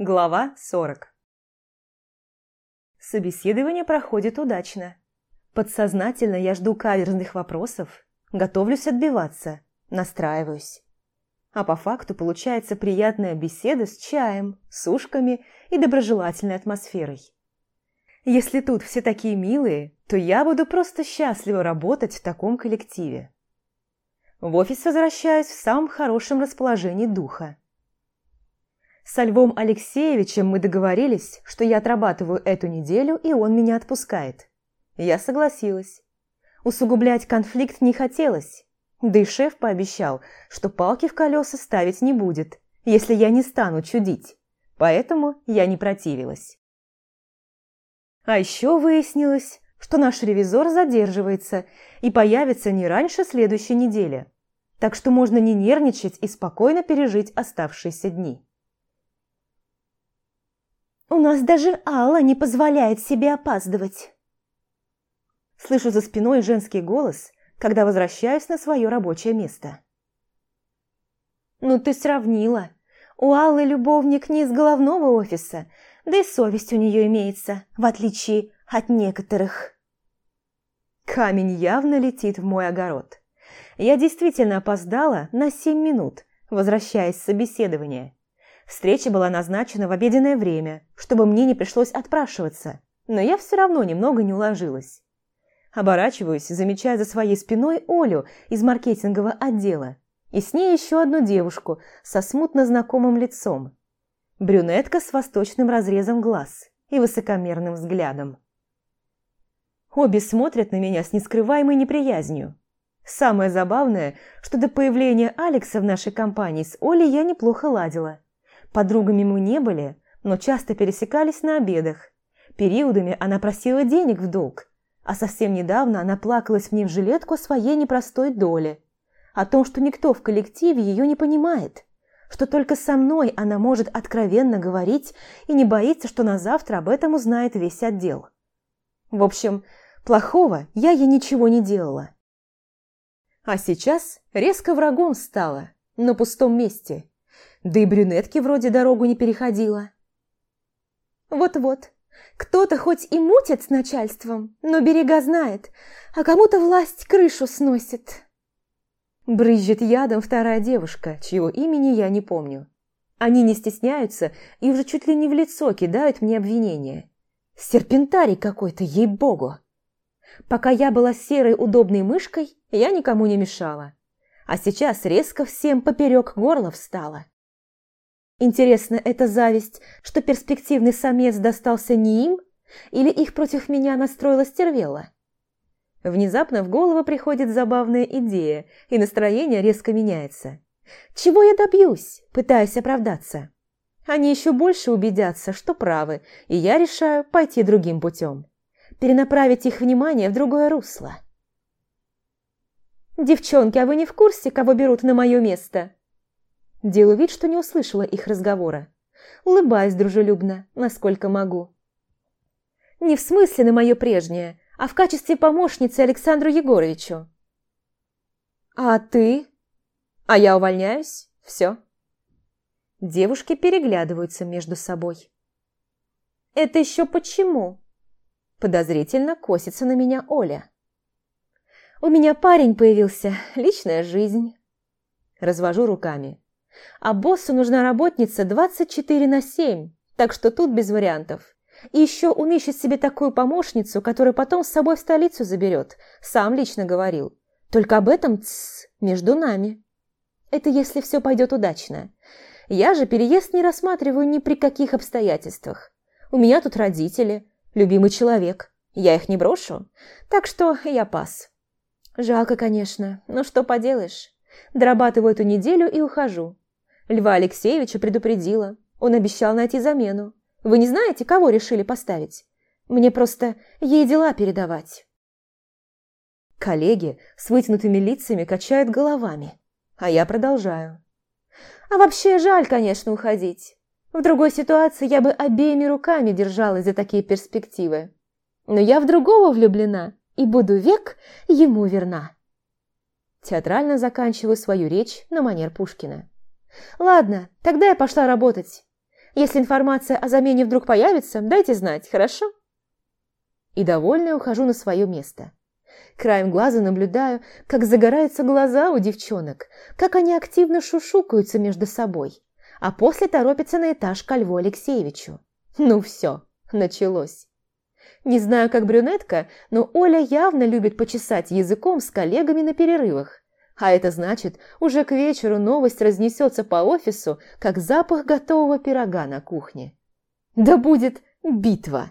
Глава 40 Собеседование проходит удачно. Подсознательно я жду каверзных вопросов, готовлюсь отбиваться, настраиваюсь. А по факту получается приятная беседа с чаем, сушками и доброжелательной атмосферой. Если тут все такие милые, то я буду просто счастлива работать в таком коллективе. В офис возвращаюсь в самом хорошем расположении духа. Со Львом Алексеевичем мы договорились, что я отрабатываю эту неделю, и он меня отпускает. Я согласилась. Усугублять конфликт не хотелось, да и шеф пообещал, что палки в колеса ставить не будет, если я не стану чудить, поэтому я не противилась. А еще выяснилось, что наш ревизор задерживается и появится не раньше следующей недели. Так что можно не нервничать и спокойно пережить оставшиеся дни. «У нас даже Алла не позволяет себе опаздывать!» Слышу за спиной женский голос, когда возвращаюсь на свое рабочее место. «Ну ты сравнила. У Аллы любовник не из головного офиса, да и совесть у нее имеется, в отличие от некоторых. Камень явно летит в мой огород. Я действительно опоздала на семь минут, возвращаясь с собеседования. Встреча была назначена в обеденное время, чтобы мне не пришлось отпрашиваться, но я все равно немного не уложилась. Оборачиваюсь, замечая за своей спиной Олю из маркетингового отдела, и с ней еще одну девушку со смутно знакомым лицом. Брюнетка с восточным разрезом глаз и высокомерным взглядом. Обе смотрят на меня с нескрываемой неприязнью. Самое забавное, что до появления Алекса в нашей компании с Олей я неплохо ладила. Подругами мы не были, но часто пересекались на обедах. Периодами она просила денег в долг, а совсем недавно она плакалась мне в жилетку о своей непростой доле. О том, что никто в коллективе ее не понимает, что только со мной она может откровенно говорить и не боится, что на завтра об этом узнает весь отдел. В общем, плохого я ей ничего не делала. А сейчас резко врагом стала, на пустом месте. Да и брюнетки вроде дорогу не переходила. Вот-вот, кто-то хоть и мутит с начальством, но берега знает, а кому-то власть крышу сносит. Брызжет ядом вторая девушка, чьего имени я не помню. Они не стесняются и уже чуть ли не в лицо кидают мне обвинения. Серпентарий какой-то, ей-богу! Пока я была серой удобной мышкой, я никому не мешала. А сейчас резко всем поперек горла встала. Интересно, это зависть, что перспективный самец достался не им, или их против меня настроила стервела? Внезапно в голову приходит забавная идея, и настроение резко меняется. Чего я добьюсь, пытаясь оправдаться? Они еще больше убедятся, что правы, и я решаю пойти другим путем. Перенаправить их внимание в другое русло. «Девчонки, а вы не в курсе, кого берут на мое место?» Делаю вид, что не услышала их разговора. Улыбаюсь дружелюбно, насколько могу. «Не в смысле на мое прежнее, а в качестве помощницы Александру Егоровичу». «А ты?» «А я увольняюсь. Все». Девушки переглядываются между собой. «Это еще почему?» Подозрительно косится на меня Оля. «У меня парень появился, личная жизнь». Развожу руками. А боссу нужна работница 24 на 7, так что тут без вариантов. И еще он ищет себе такую помощницу, которую потом с собой в столицу заберет. Сам лично говорил. Только об этом тс, между нами. Это если все пойдет удачно. Я же переезд не рассматриваю ни при каких обстоятельствах. У меня тут родители, любимый человек. Я их не брошу, так что я пас. Жалко, конечно, но что поделаешь. Дорабатываю эту неделю и ухожу. Льва Алексеевича предупредила. Он обещал найти замену. Вы не знаете, кого решили поставить? Мне просто ей дела передавать. Коллеги с вытянутыми лицами качают головами, а я продолжаю. А вообще жаль, конечно, уходить. В другой ситуации я бы обеими руками держалась за такие перспективы. Но я в другого влюблена и буду век ему верна. Театрально заканчиваю свою речь на манер Пушкина. Ладно, тогда я пошла работать. Если информация о замене вдруг появится, дайте знать, хорошо?» И довольная ухожу на свое место. Краем глаза наблюдаю, как загораются глаза у девчонок, как они активно шушукаются между собой, а после торопятся на этаж к Льву Алексеевичу. Ну все, началось. Не знаю, как брюнетка, но Оля явно любит почесать языком с коллегами на перерывах. А это значит, уже к вечеру новость разнесется по офису, как запах готового пирога на кухне. Да будет битва!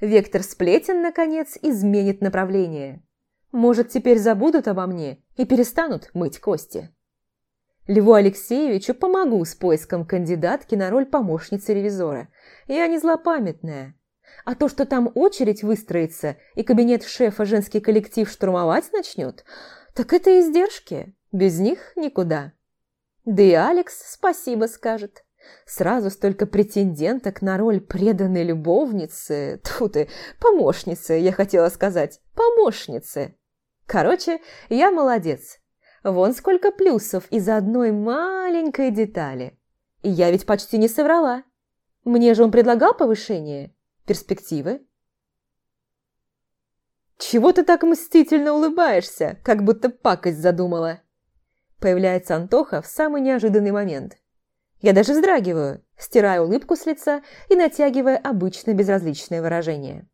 Вектор сплетен, наконец, изменит направление. Может, теперь забудут обо мне и перестанут мыть кости. Льву Алексеевичу помогу с поиском кандидатки на роль помощницы ревизора. Я не злопамятная. А то, что там очередь выстроится и кабинет шефа женский коллектив штурмовать начнет, так это издержки. Без них никуда. Да и Алекс спасибо скажет. Сразу столько претенденток на роль преданной любовницы, тьфу ты, помощницы, я хотела сказать, помощницы. Короче, я молодец. Вон сколько плюсов из-за одной маленькой детали. И я ведь почти не соврала. Мне же он предлагал повышение. Перспективы? «Чего ты так мстительно улыбаешься, как будто пакость задумала?» Появляется Антоха в самый неожиданный момент. Я даже вздрагиваю, стирая улыбку с лица и натягивая обычно безразличное выражение.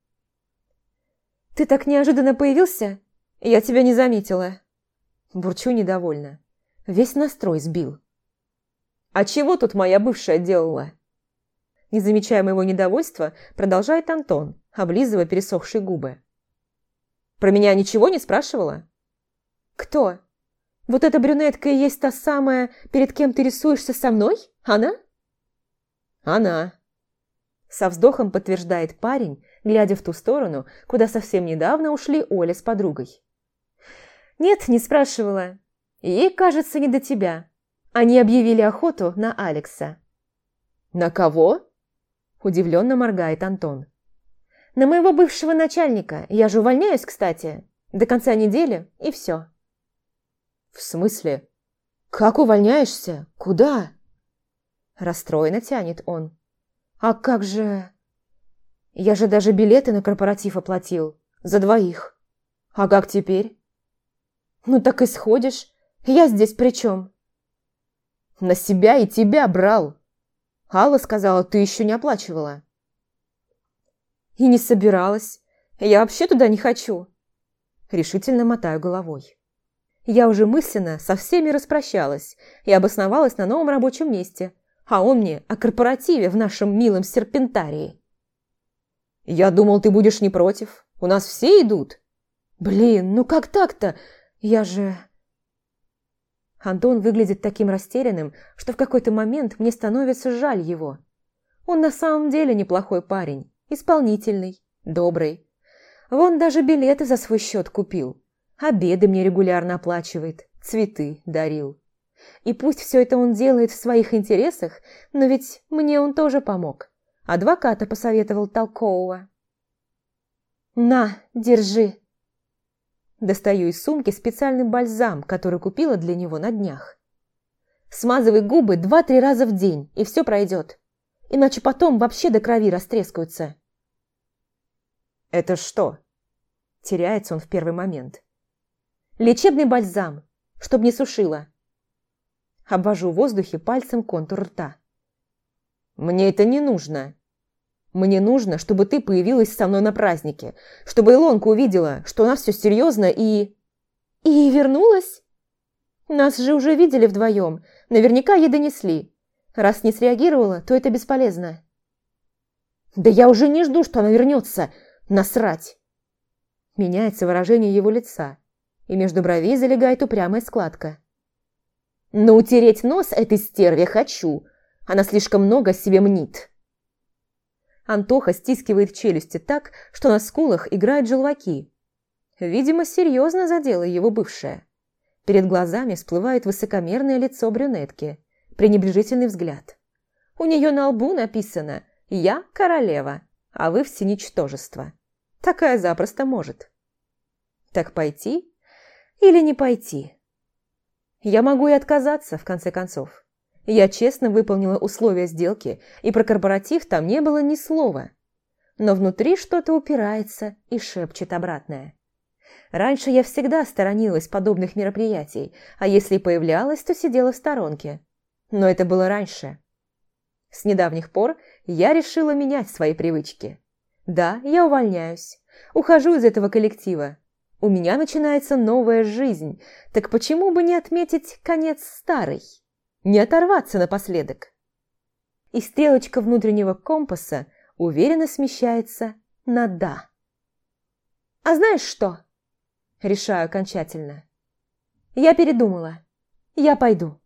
«Ты так неожиданно появился? Я тебя не заметила». Бурчу недовольно. Весь настрой сбил. «А чего тут моя бывшая делала?» Не замечая моего недовольства, продолжает Антон, облизывая пересохшие губы. «Про меня ничего не спрашивала?» «Кто? Вот эта брюнетка и есть та самая, перед кем ты рисуешься со мной? Она?» «Она», – со вздохом подтверждает парень, глядя в ту сторону, куда совсем недавно ушли Оля с подругой. «Нет, не спрашивала. Ей, кажется, не до тебя. Они объявили охоту на Алекса». «На кого?» Удивленно моргает Антон. «На моего бывшего начальника. Я же увольняюсь, кстати. До конца недели, и все». «В смысле? Как увольняешься? Куда?» Расстроенно тянет он. «А как же...» «Я же даже билеты на корпоратив оплатил. За двоих. А как теперь?» «Ну так и сходишь. Я здесь при чем?» «На себя и тебя брал!» Алла сказала, ты еще не оплачивала. И не собиралась. Я вообще туда не хочу. Решительно мотаю головой. Я уже мысленно со всеми распрощалась и обосновалась на новом рабочем месте, а он мне о корпоративе в нашем милом серпентарии. Я думал, ты будешь не против. У нас все идут. Блин, ну как так-то? Я же... Антон выглядит таким растерянным, что в какой-то момент мне становится жаль его. Он на самом деле неплохой парень, исполнительный, добрый. Вон даже билеты за свой счет купил. Обеды мне регулярно оплачивает, цветы дарил. И пусть все это он делает в своих интересах, но ведь мне он тоже помог. Адвоката посоветовал толкового. «На, держи!» Достаю из сумки специальный бальзам, который купила для него на днях. Смазывай губы два-три раза в день, и все пройдет. Иначе потом вообще до крови растрескаются. «Это что?» Теряется он в первый момент. «Лечебный бальзам, чтоб не сушило». Обвожу в воздухе пальцем контур рта. «Мне это не нужно», мне нужно, чтобы ты появилась со мной на празднике, чтобы Илонка увидела, что у нас все серьезно и... И вернулась? Нас же уже видели вдвоем, наверняка ей донесли. Раз не среагировала, то это бесполезно. Да я уже не жду, что она вернется. Насрать. Меняется выражение его лица, и между бровей залегает упрямая складка. Но утереть нос этой стерве хочу. Она слишком много себе мнит. Антоха стискивает челюсти так, что на скулах играют желваки. Видимо, серьезно задела его бывшая. Перед глазами всплывает высокомерное лицо брюнетки, пренебрежительный взгляд. У нее на лбу написано «Я королева, а вы все ничтожество». Такая запросто может. Так пойти или не пойти? Я могу и отказаться, в конце концов. Я честно выполнила условия сделки, и про корпоратив там не было ни слова. Но внутри что-то упирается и шепчет обратное. Раньше я всегда сторонилась подобных мероприятий, а если и появлялась, то сидела в сторонке. Но это было раньше. С недавних пор я решила менять свои привычки. Да, я увольняюсь. Ухожу из этого коллектива. У меня начинается новая жизнь, так почему бы не отметить конец старой? Не оторваться напоследок? И стрелочка внутреннего компаса уверенно смещается на «да». «А знаешь что?» Решаю окончательно. «Я передумала. Я пойду».